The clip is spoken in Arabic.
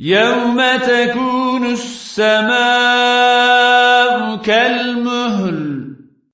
يوم تكون السماء كالمهل